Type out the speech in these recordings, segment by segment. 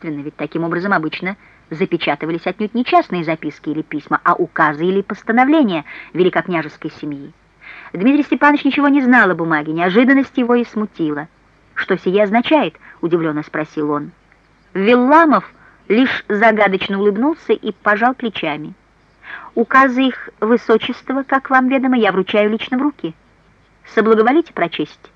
собственно, ведь таким образом обычно запечатывались отнюдь не частные записки или письма, а указы или постановления великокняжеской семьи. Дмитрий Степанович ничего не знал о бумаге, неожиданность его и смутила. «Что сие означает?» — удивленно спросил он. Вилламов лишь загадочно улыбнулся и пожал плечами. «Указы их высочества, как вам ведомо, я вручаю лично в руки. Соблаговолите прочесть.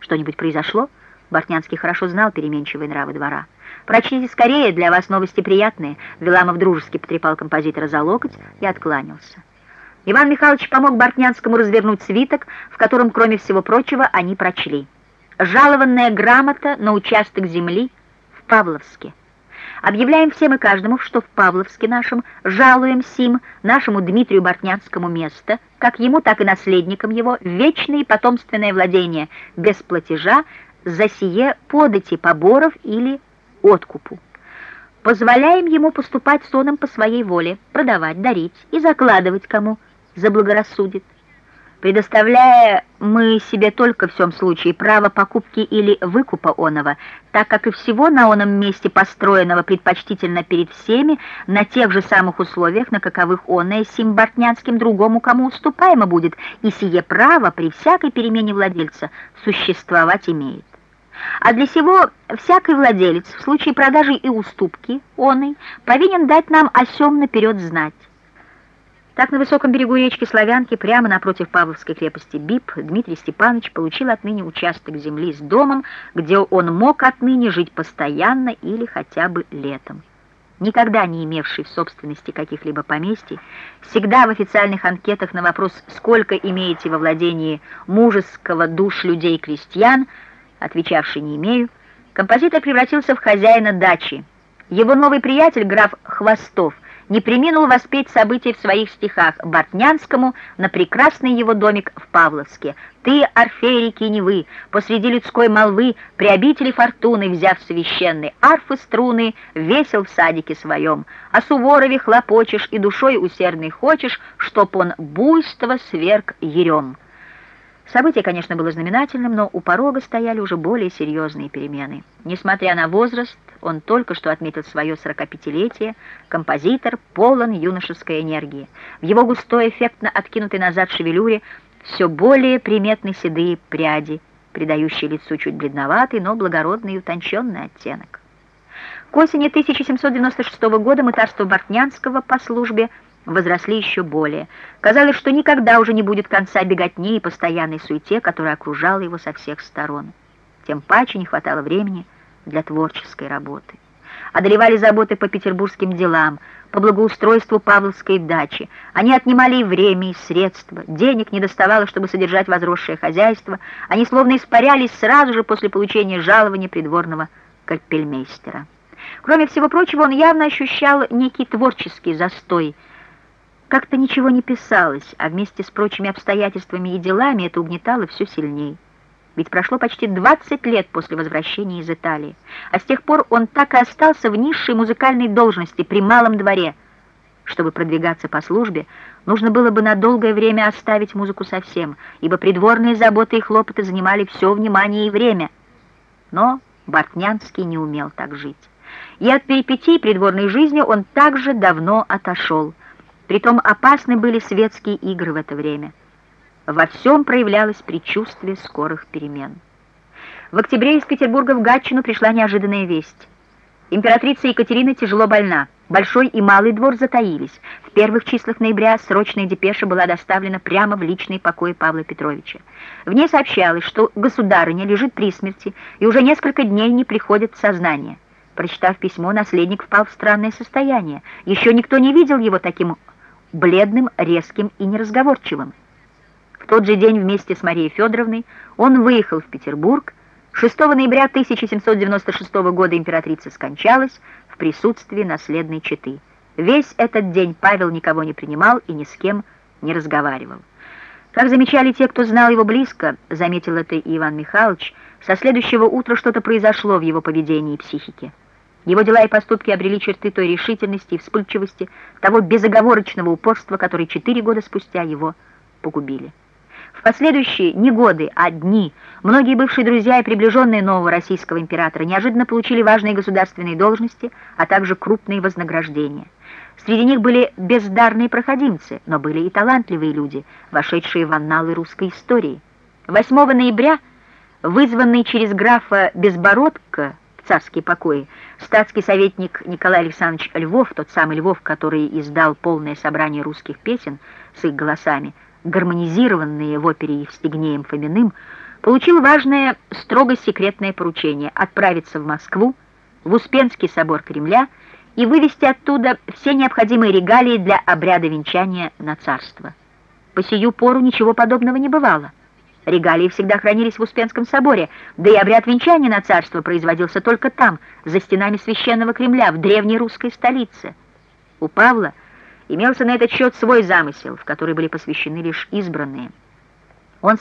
Что-нибудь произошло?» Бортнянский хорошо знал переменчивые нравы двора. «Прочтите скорее, для вас новости приятные». Виламов дружески потрепал композитора за локоть и откланялся. Иван Михайлович помог Бортнянскому развернуть свиток, в котором, кроме всего прочего, они прочли. «Жалованная грамота на участок земли в Павловске». Объявляем всем и каждому, что в Павловске нашем жалуем сим нашему Дмитрию Бортнянскому место, как ему, так и наследникам его, вечное и потомственное владение без платежа за сие подати поборов или откупу. Позволяем ему поступать соном по своей воле, продавать, дарить и закладывать кому заблагорассудит. Предоставляя мы себе только в всем случае право покупки или выкупа оного, так как и всего на оном месте построенного предпочтительно перед всеми на тех же самых условиях, на каковых оное сим бортнянским другому кому уступаемо будет, и сие право при всякой перемене владельца существовать имеет. А для сего всякий владелец в случае продажи и уступки оной повинен дать нам о сем наперед знать. Так на высоком берегу речки Славянки, прямо напротив Павловской крепости Бип, Дмитрий Степанович получил отныне участок земли с домом, где он мог отныне жить постоянно или хотя бы летом. Никогда не имевший в собственности каких-либо поместий, всегда в официальных анкетах на вопрос «Сколько имеете во владении мужеского душ людей-крестьян?» Отвечавший «не имею», композитор превратился в хозяина дачи. Его новый приятель, граф Хвостов, не приминул воспеть события в своих стихах Бортнянскому на прекрасный его домик в Павловске. «Ты, Орфей реки Невы, посреди людской молвы, при обители фортуны, взяв священный, арфы струны, весел в садике своем, о Суворове хлопочешь и душой усердной хочешь, чтоб он буйство сверг ерем». Событие, конечно, было знаменательным, но у порога стояли уже более серьезные перемены. Несмотря на возраст, он только что отметил свое 45-летие, композитор полон юношеской энергии. В его густой, эффектно откинутой назад шевелюре все более приметны седые пряди, придающие лицу чуть бледноватый, но благородный и утонченный оттенок. К осени 1796 года мытарство Бортнянского по службе – возросли еще более. Казалось, что никогда уже не будет конца беготни и постоянной суете, которая окружала его со всех сторон. Тем паче не хватало времени для творческой работы. Одолевали заботы по петербургским делам, по благоустройству Павловской дачи. Они отнимали и время, и средства. Денег не доставало, чтобы содержать возросшее хозяйство. Они словно испарялись сразу же после получения жалования придворного капельмейстера. Кроме всего прочего, он явно ощущал некий творческий застой – как-то ничего не писалось, а вместе с прочими обстоятельствами и делами это угнетало все сильней. Ведь прошло почти 20 лет после возвращения из Италии, а с тех пор он так и остался в низшей музыкальной должности при малом дворе. Чтобы продвигаться по службе, нужно было бы на долгое время оставить музыку совсем, ибо придворные заботы и хлопоты занимали все внимание и время. Но Бортнянский не умел так жить. И от перипетий придворной жизни он также давно отошел – Притом опасны были светские игры в это время. Во всем проявлялось предчувствие скорых перемен. В октябре из Петербурга в Гатчину пришла неожиданная весть. Императрица Екатерина тяжело больна. Большой и Малый двор затаились. В первых числах ноября срочная депеша была доставлена прямо в личный покой Павла Петровича. В ней сообщалось, что государыня лежит при смерти и уже несколько дней не приходит в сознание. Прочитав письмо, наследник впал в странное состояние. Еще никто не видел его таким бледным, резким и неразговорчивым. В тот же день вместе с Марией Федоровной он выехал в Петербург. 6 ноября 1796 года императрица скончалась в присутствии наследной четы. Весь этот день Павел никого не принимал и ни с кем не разговаривал. Как замечали те, кто знал его близко, заметил это и Иван Михайлович, со следующего утра что-то произошло в его поведении и психике. Его дела и поступки обрели черты той решительности и вспыльчивости, того безоговорочного упорства, которые четыре года спустя его погубили. В последующие не годы, а дни многие бывшие друзья и приближенные нового российского императора неожиданно получили важные государственные должности, а также крупные вознаграждения. Среди них были бездарные проходимцы, но были и талантливые люди, вошедшие в анналы русской истории. 8 ноября, вызванный через графа Безбородко царские покои, статский советник Николай Александрович Львов, тот самый Львов, который издал полное собрание русских песен с их голосами, гармонизированные в опере Евстигнеем Фоминым, получил важное строго секретное поручение отправиться в Москву, в Успенский собор Кремля и вывести оттуда все необходимые регалии для обряда венчания на царство. По сию пору ничего подобного не бывало. Регалии всегда хранились в Успенском соборе, да и обряд венчания на царство производился только там, за стенами священного Кремля, в древней русской столице. У Павла имелся на этот счет свой замысел, в который были посвящены лишь избранные. Он